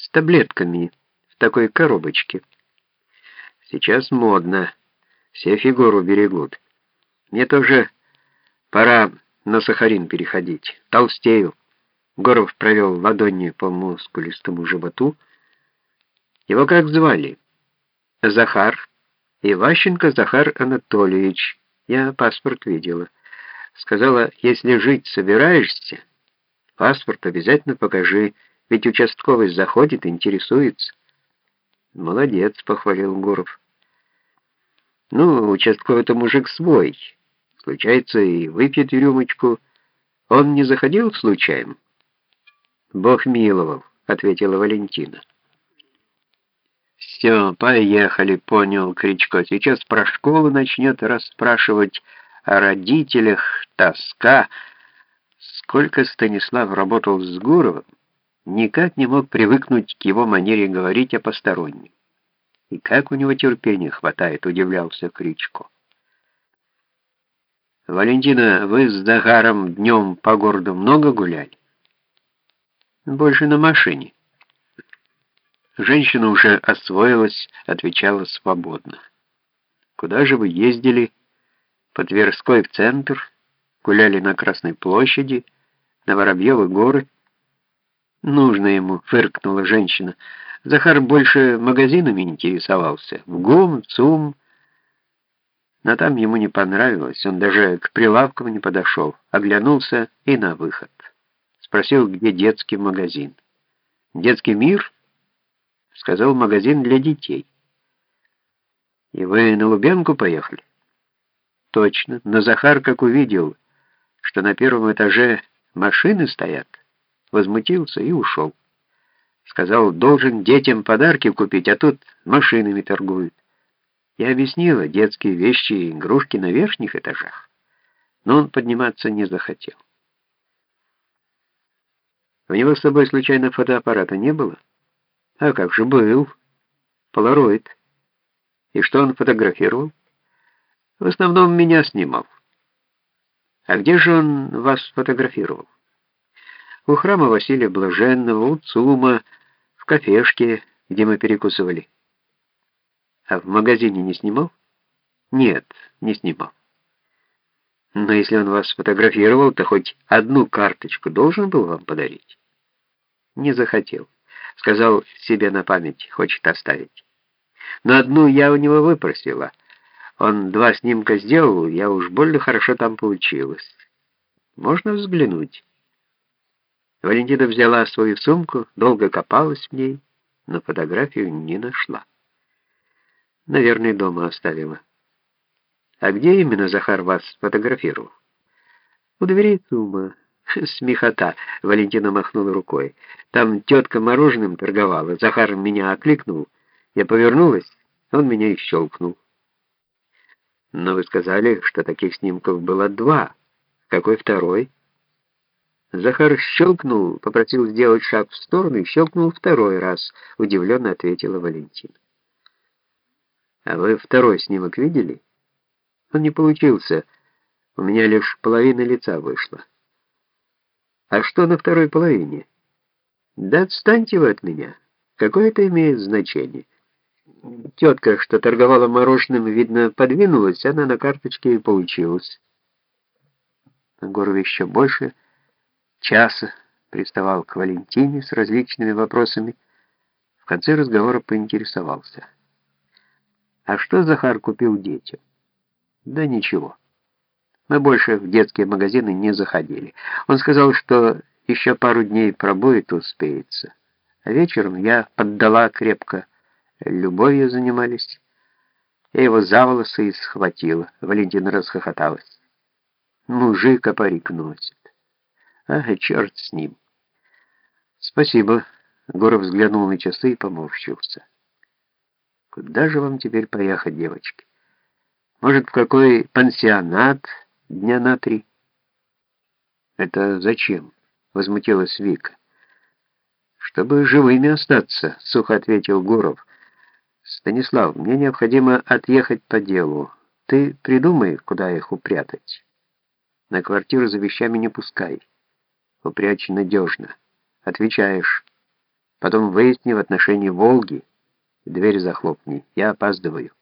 с таблетками в такой коробочке. Сейчас модно, все фигуру берегут. Мне тоже пора на сахарин переходить. Толстею. Горов провел ладонью по мускулистому животу. Его как звали? Захар. Иващенко Захар Анатольевич. Я паспорт видела. Сказала, если жить собираешься, паспорт обязательно покажи, ведь участковый заходит, интересуется. Молодец, похвалил Гуров. Ну, участковый-то мужик свой. Случается и выпьет рюмочку. Он не заходил случайно? Бог миловал, ответила Валентина. «Все, поехали», — понял Кричко. «Сейчас про школу начнет расспрашивать о родителях, тоска». Сколько Станислав работал с Гуровым, никак не мог привыкнуть к его манере говорить о постороннем. И как у него терпения хватает, удивлялся Кричко. «Валентина, вы с Загаром днем по городу много гуляли?» «Больше на машине». Женщина уже освоилась, отвечала свободно. «Куда же вы ездили?» «По Тверской в центр, гуляли на Красной площади, на Воробьевы горы». «Нужно ему», — фыркнула женщина. Захар больше магазинами интересовался. В ГУМ, ЦУМ. Но там ему не понравилось. Он даже к прилавкам не подошел. Оглянулся и на выход. Спросил, где детский магазин. «Детский мир?» Сказал, магазин для детей. «И вы на Лубянку поехали?» «Точно. Но Захар, как увидел, что на первом этаже машины стоят, возмутился и ушел. Сказал, должен детям подарки купить, а тут машинами торгуют. Я объяснила, детские вещи и игрушки на верхних этажах. Но он подниматься не захотел. У него с собой случайно фотоаппарата не было? А как же был? Полароид. И что он фотографировал? В основном меня снимал. А где же он вас фотографировал? У храма Василия Блаженного, у ЦУМа, кафешке, где мы перекусывали. А в магазине не снимал? Нет, не снимал. Но если он вас фотографировал, то хоть одну карточку должен был вам подарить. Не захотел. Сказал себе на память, хочет оставить. Но одну я у него выпросила. Он два снимка сделал, я уж больно хорошо там получилось. Можно взглянуть. Валентина взяла свою сумку, долго копалась в ней, но фотографию не нашла. Наверное, дома оставила. А где именно Захар вас фотографировал? У дверей ЦУМа. Смехота. Валентина махнула рукой. Там тетка мороженым торговала. Захар меня окликнул. Я повернулась, он меня и щелкнул. Но вы сказали, что таких снимков было два. Какой второй? Захар щелкнул, попросил сделать шаг в сторону и щелкнул второй раз, удивленно ответила Валентина. А вы второй снимок видели? Он не получился. У меня лишь половина лица вышла. А что на второй половине? Да отстаньте вы от меня. Какое это имеет значение? Тетка, что торговала мороженым, видно, подвинулась, она на карточке и получилась. Горов еще больше часа приставал к Валентине с различными вопросами. В конце разговора поинтересовался. «А что Захар купил детям?» «Да ничего. Мы больше в детские магазины не заходили. Он сказал, что еще пару дней пробует успеется. А вечером я поддала крепко. Любовью занимались. Я его за волосы и схватила. Валентина расхохоталась. Мужик парик носит. Ага, черт с ним. Спасибо. Горов взглянул на часы и поморщился. Куда же вам теперь поехать, девочки? Может, в какой пансионат дня на три? Это зачем? Возмутилась Вика. Чтобы живыми остаться, сухо ответил Гуров. Станислав, мне необходимо отъехать по делу. Ты придумай, куда их упрятать. На квартиру за вещами не пускай упрячь надежно. Отвечаешь. Потом выясни в отношении Волги. Дверь захлопни. Я опаздываю.